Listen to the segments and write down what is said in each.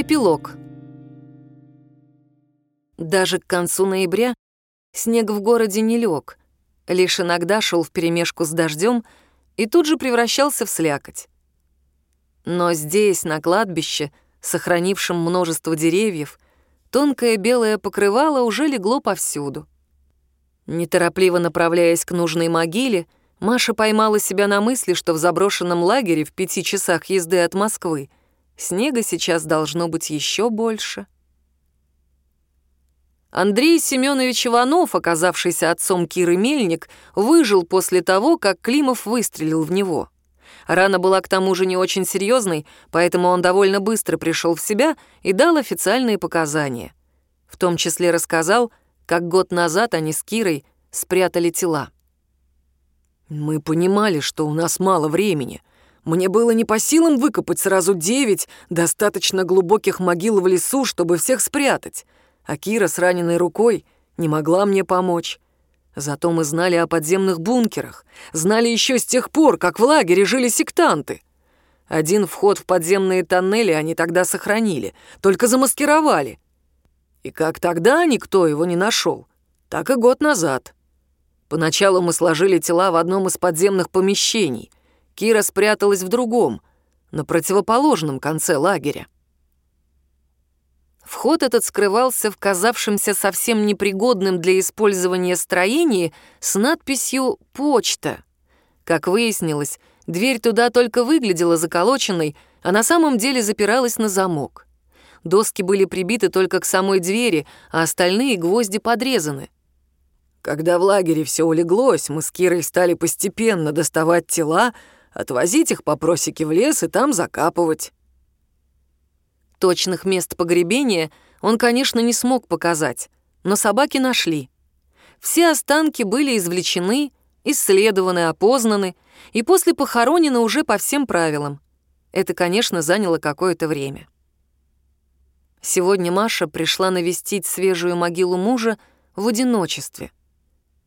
Эпилог. Даже к концу ноября снег в городе не лег, лишь иногда шел вперемешку с дождем и тут же превращался в слякоть. Но здесь, на кладбище, сохранившем множество деревьев, тонкое белое покрывало уже легло повсюду. Неторопливо направляясь к нужной могиле, Маша поймала себя на мысли, что в заброшенном лагере в пяти часах езды от Москвы снега сейчас должно быть еще больше. Андрей Семенович Иванов, оказавшийся отцом Киры Мельник, выжил после того, как Климов выстрелил в него. Рана была к тому же не очень серьезной, поэтому он довольно быстро пришел в себя и дал официальные показания. В том числе рассказал, как год назад они с Кирой спрятали тела. Мы понимали, что у нас мало времени. Мне было не по силам выкопать сразу девять достаточно глубоких могил в лесу, чтобы всех спрятать. А Кира с раненой рукой не могла мне помочь. Зато мы знали о подземных бункерах, знали еще с тех пор, как в лагере жили сектанты. Один вход в подземные тоннели они тогда сохранили, только замаскировали. И как тогда никто его не нашел, так и год назад. Поначалу мы сложили тела в одном из подземных помещений. Кира спряталась в другом, на противоположном конце лагеря. Вход этот скрывался в казавшемся совсем непригодным для использования строении с надписью «Почта». Как выяснилось, дверь туда только выглядела заколоченной, а на самом деле запиралась на замок. Доски были прибиты только к самой двери, а остальные гвозди подрезаны. Когда в лагере все улеглось, мы с Кирой стали постепенно доставать тела, отвозить их по просеке в лес и там закапывать. Точных мест погребения он, конечно, не смог показать, но собаки нашли. Все останки были извлечены, исследованы, опознаны и после похоронены уже по всем правилам. Это, конечно, заняло какое-то время. Сегодня Маша пришла навестить свежую могилу мужа в одиночестве.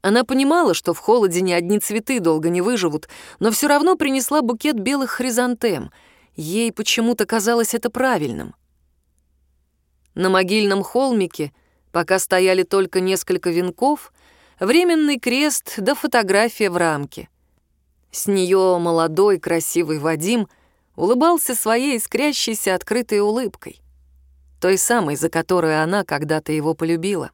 Она понимала, что в холоде ни одни цветы долго не выживут, но все равно принесла букет белых хризантем. Ей почему-то казалось это правильным. На могильном холмике, пока стояли только несколько венков, временный крест да фотография в рамке. С нее молодой красивый Вадим улыбался своей искрящейся открытой улыбкой, той самой, за которую она когда-то его полюбила.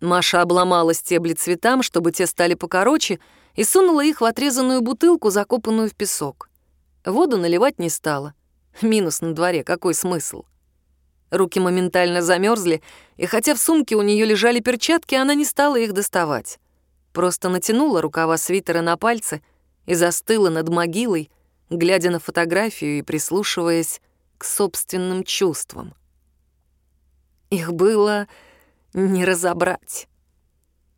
Маша обломала стебли цветам, чтобы те стали покороче, и сунула их в отрезанную бутылку, закопанную в песок. Воду наливать не стала. Минус на дворе, какой смысл? Руки моментально замерзли, и хотя в сумке у нее лежали перчатки, она не стала их доставать. Просто натянула рукава свитера на пальцы и застыла над могилой, глядя на фотографию и прислушиваясь к собственным чувствам. Их было не разобрать.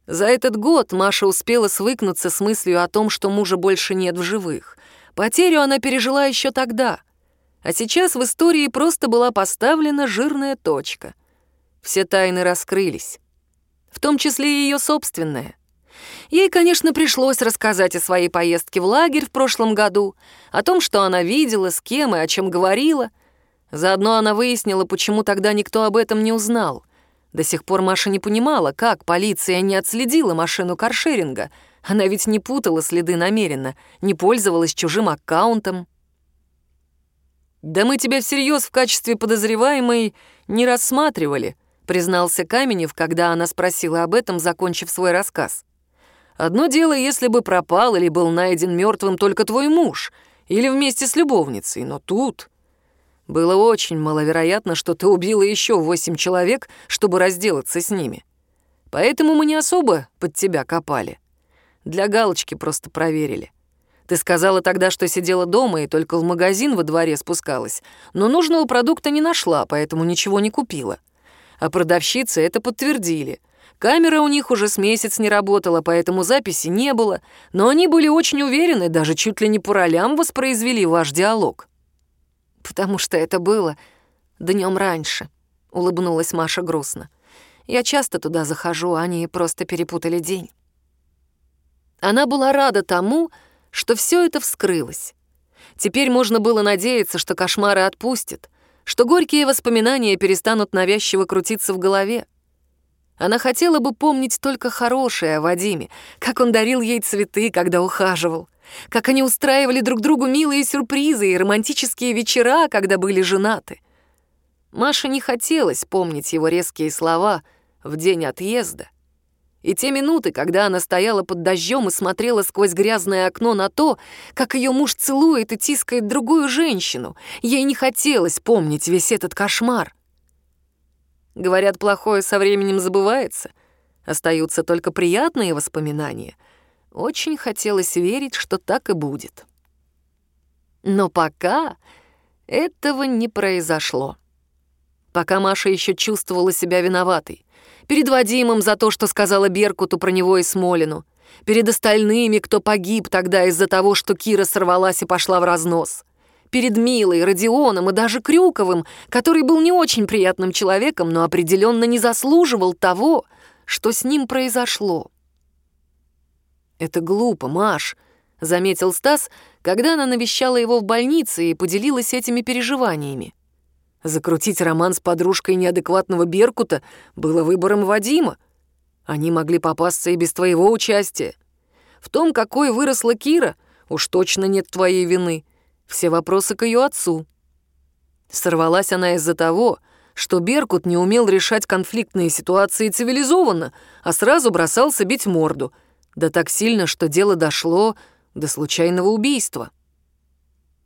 За этот год Маша успела свыкнуться с мыслью о том, что мужа больше нет в живых. Потерю она пережила еще тогда — а сейчас в истории просто была поставлена жирная точка. Все тайны раскрылись, в том числе и ее собственная. Ей, конечно, пришлось рассказать о своей поездке в лагерь в прошлом году, о том, что она видела, с кем и о чем говорила. Заодно она выяснила, почему тогда никто об этом не узнал. До сих пор Маша не понимала, как полиция не отследила машину каршеринга. Она ведь не путала следы намеренно, не пользовалась чужим аккаунтом. «Да мы тебя всерьез в качестве подозреваемой не рассматривали», признался Каменев, когда она спросила об этом, закончив свой рассказ. «Одно дело, если бы пропал или был найден мертвым только твой муж, или вместе с любовницей, но тут...» Было очень маловероятно, что ты убила еще восемь человек, чтобы разделаться с ними. Поэтому мы не особо под тебя копали. Для галочки просто проверили. Ты сказала тогда, что сидела дома и только в магазин во дворе спускалась, но нужного продукта не нашла, поэтому ничего не купила. А продавщицы это подтвердили. Камера у них уже с месяц не работала, поэтому записи не было, но они были очень уверены, даже чуть ли не по ролям воспроизвели ваш диалог. «Потому что это было днем раньше», — улыбнулась Маша грустно. «Я часто туда захожу, они просто перепутали день». Она была рада тому, что все это вскрылось. Теперь можно было надеяться, что кошмары отпустят. что горькие воспоминания перестанут навязчиво крутиться в голове. Она хотела бы помнить только хорошее о Вадиме, как он дарил ей цветы, когда ухаживал, как они устраивали друг другу милые сюрпризы и романтические вечера, когда были женаты. Маше не хотелось помнить его резкие слова в день отъезда, и те минуты, когда она стояла под дождем и смотрела сквозь грязное окно на то, как ее муж целует и тискает другую женщину, ей не хотелось помнить весь этот кошмар. Говорят, плохое со временем забывается, остаются только приятные воспоминания. Очень хотелось верить, что так и будет. Но пока этого не произошло. Пока Маша еще чувствовала себя виноватой перед Вадимом за то, что сказала Беркуту про него и Смолину, перед остальными, кто погиб тогда из-за того, что Кира сорвалась и пошла в разнос, перед Милой, Родионом и даже Крюковым, который был не очень приятным человеком, но определенно не заслуживал того, что с ним произошло. «Это глупо, Маш», — заметил Стас, когда она навещала его в больнице и поделилась этими переживаниями. Закрутить роман с подружкой неадекватного Беркута было выбором Вадима. Они могли попасться и без твоего участия. В том, какой выросла Кира, уж точно нет твоей вины. Все вопросы к ее отцу. Сорвалась она из-за того, что Беркут не умел решать конфликтные ситуации цивилизованно, а сразу бросался бить морду. Да так сильно, что дело дошло до случайного убийства.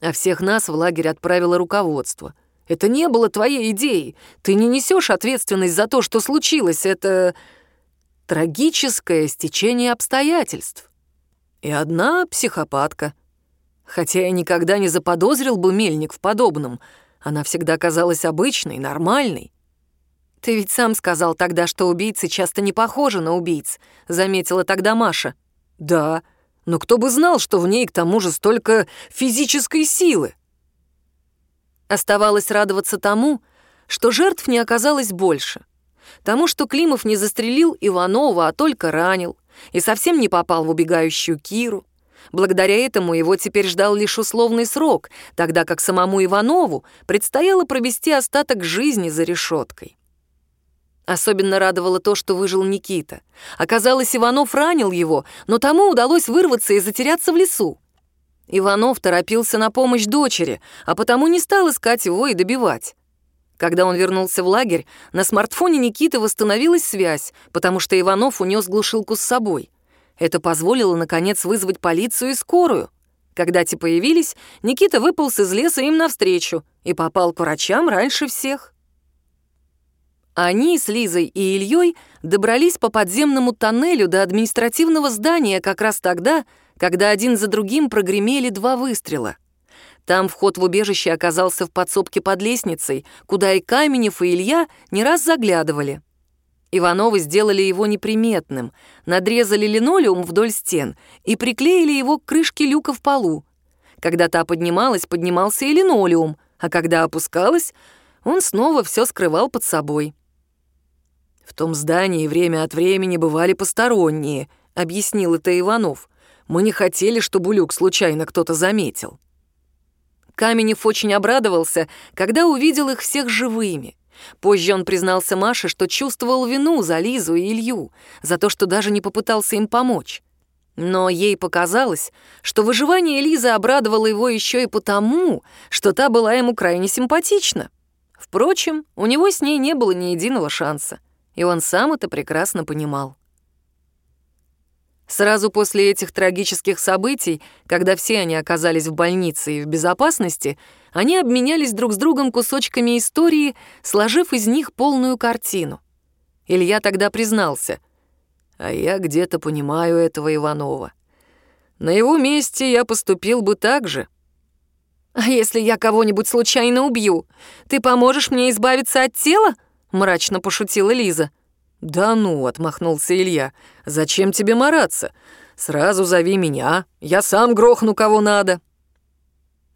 А всех нас в лагерь отправило руководство — это не было твоей идеей. Ты не несешь ответственность за то, что случилось. Это трагическое стечение обстоятельств. И одна психопатка. Хотя я никогда не заподозрил бы Мельник в подобном. Она всегда казалась обычной, нормальной. «Ты ведь сам сказал тогда, что убийцы часто не похожи на убийц», — заметила тогда Маша. «Да, но кто бы знал, что в ней к тому же столько физической силы?» Оставалось радоваться тому, что жертв не оказалось больше. Тому, что Климов не застрелил Иванова, а только ранил, и совсем не попал в убегающую Киру. Благодаря этому его теперь ждал лишь условный срок, тогда как самому Иванову предстояло провести остаток жизни за решеткой. Особенно радовало то, что выжил Никита. Оказалось, Иванов ранил его, но тому удалось вырваться и затеряться в лесу. Иванов торопился на помощь дочери, а потому не стал искать его и добивать. Когда он вернулся в лагерь, на смартфоне Никиты восстановилась связь, потому что Иванов унес глушилку с собой. Это позволило, наконец, вызвать полицию и скорую. Когда те появились, Никита выполз из леса им навстречу и попал к врачам раньше всех. Они с Лизой и Ильей добрались по подземному тоннелю до административного здания как раз тогда, когда один за другим прогремели два выстрела. Там вход в убежище оказался в подсобке под лестницей, куда и Каменев, и Илья не раз заглядывали. Ивановы сделали его неприметным, надрезали линолеум вдоль стен и приклеили его к крышке люка в полу. Когда та поднималась, поднимался и линолеум, а когда опускалась, он снова все скрывал под собой. В том здании время от времени бывали посторонние, объяснил это Иванов. Мы не хотели, чтобы люк случайно кто-то заметил. Каменев очень обрадовался, когда увидел их всех живыми. Позже он признался Маше, что чувствовал вину за Лизу и Илью, за то, что даже не попытался им помочь. Но ей показалось, что выживание Лизы обрадовало его еще и потому, что та была ему крайне симпатична. Впрочем, у него с ней не было ни единого шанса, и он сам это прекрасно понимал. Сразу после этих трагических событий, когда все они оказались в больнице и в безопасности, они обменялись друг с другом кусочками истории, сложив из них полную картину. Илья тогда признался, «А я где-то понимаю этого Иванова. На его месте я поступил бы так же». «А если я кого-нибудь случайно убью, ты поможешь мне избавиться от тела?» — мрачно пошутила Лиза. «Да ну», — отмахнулся Илья, — «зачем тебе мараться? Сразу зови меня, я сам грохну кого надо».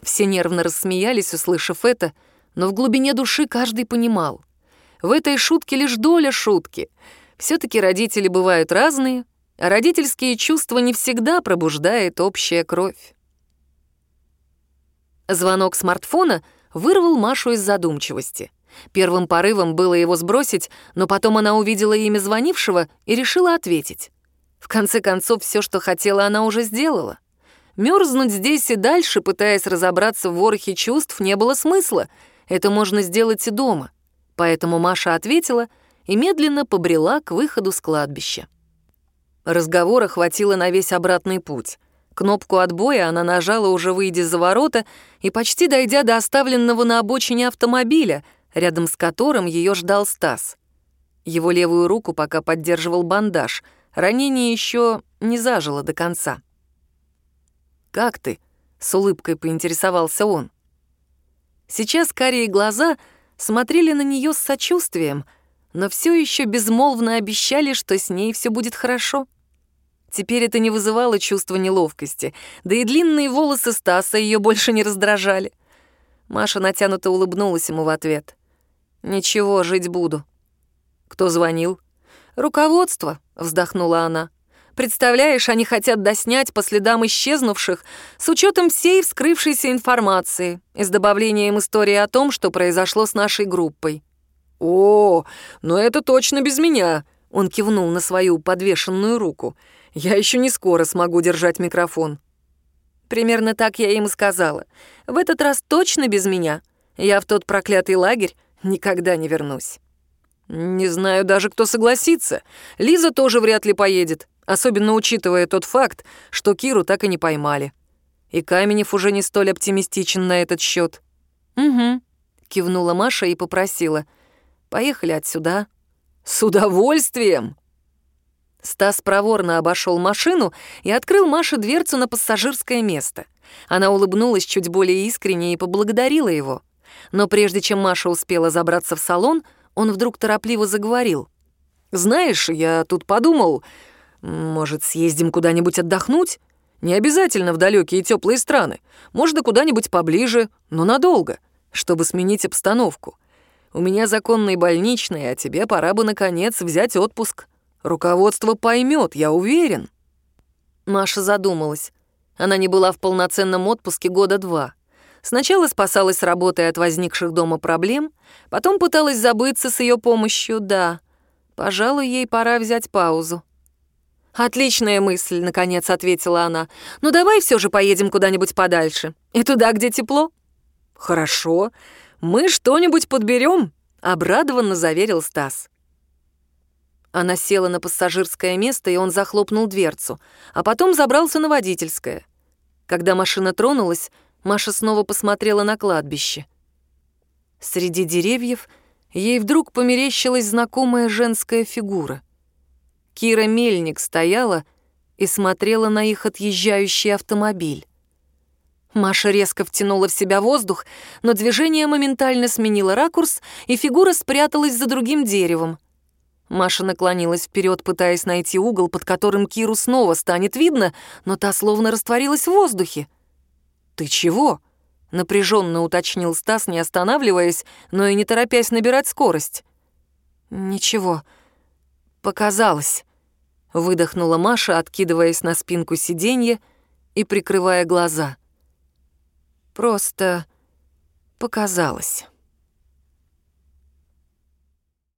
Все нервно рассмеялись, услышав это, но в глубине души каждый понимал. В этой шутке лишь доля шутки. все таки родители бывают разные, а родительские чувства не всегда пробуждает общая кровь. Звонок смартфона вырвал Машу из задумчивости. Первым порывом было его сбросить, но потом она увидела имя звонившего и решила ответить. В конце концов, все, что хотела, она уже сделала. Мерзнуть здесь и дальше, пытаясь разобраться в ворохе чувств, не было смысла. Это можно сделать и дома. Поэтому Маша ответила и медленно побрела к выходу с кладбища. Разговора хватило на весь обратный путь. Кнопку отбоя она нажала, уже выйдя за ворота, и почти дойдя до оставленного на обочине автомобиля, рядом с которым ее ждал Стас. Его левую руку пока поддерживал бандаж, ранение еще не зажило до конца. «Как ты?» — с улыбкой поинтересовался он. Сейчас карие глаза смотрели на нее с сочувствием, но все еще безмолвно обещали, что с ней все будет хорошо. Теперь это не вызывало чувства неловкости, да и длинные волосы Стаса ее больше не раздражали. Маша натянуто улыбнулась ему в ответ. «Ничего, жить буду». «Кто звонил?» «Руководство», — вздохнула она. «Представляешь, они хотят доснять по следам исчезнувших с учетом всей вскрывшейся информации и с добавлением истории о том, что произошло с нашей группой». «О, но это точно без меня», — он кивнул на свою подвешенную руку. Я еще не скоро смогу держать микрофон». Примерно так я им сказала. В этот раз точно без меня. Я в тот проклятый лагерь никогда не вернусь. Не знаю даже, кто согласится. Лиза тоже вряд ли поедет, особенно учитывая тот факт, что Киру так и не поймали. И Каменев уже не столь оптимистичен на этот счет. «Угу», — кивнула Маша и попросила. «Поехали отсюда». «С удовольствием!» Стас проворно обошел машину и открыл Маше дверцу на пассажирское место. Она улыбнулась чуть более искренне и поблагодарила его. Но прежде чем Маша успела забраться в салон, он вдруг торопливо заговорил. «Знаешь, я тут подумал, может, съездим куда-нибудь отдохнуть? Не обязательно в далекие теплые страны. Можно куда-нибудь поближе, но надолго, чтобы сменить обстановку. У меня законный больничный, а тебе пора бы, наконец, взять отпуск». Руководство поймет, я уверен». Маша задумалась. Она не была в полноценном отпуске года два. Сначала спасалась работой от возникших дома проблем, потом пыталась забыться с ее помощью, да. Пожалуй, ей пора взять паузу. «Отличная мысль», — наконец ответила она. «Ну давай все же поедем куда-нибудь подальше. И туда, где тепло». «Хорошо. Мы что-нибудь подберем», — обрадованно заверил Стас. Она села на пассажирское место, и он захлопнул дверцу, а потом забрался на водительское. Когда машина тронулась, Маша снова посмотрела на кладбище. Среди деревьев ей вдруг померещилась знакомая женская фигура. Кира Мельник стояла и смотрела на их отъезжающий автомобиль. Маша резко втянула в себя воздух, но движение моментально сменило ракурс, и фигура спряталась за другим деревом — Маша наклонилась вперед, пытаясь найти угол, под которым Киру снова станет видно, но та словно растворилась в воздухе. «Ты чего?» — напряженно уточнил Стас, не останавливаясь, но и не торопясь набирать скорость. «Ничего, показалось», — выдохнула Маша, откидываясь на спинку сиденья и прикрывая глаза. «Просто показалось».